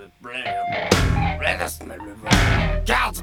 the brain. Renaissance, God's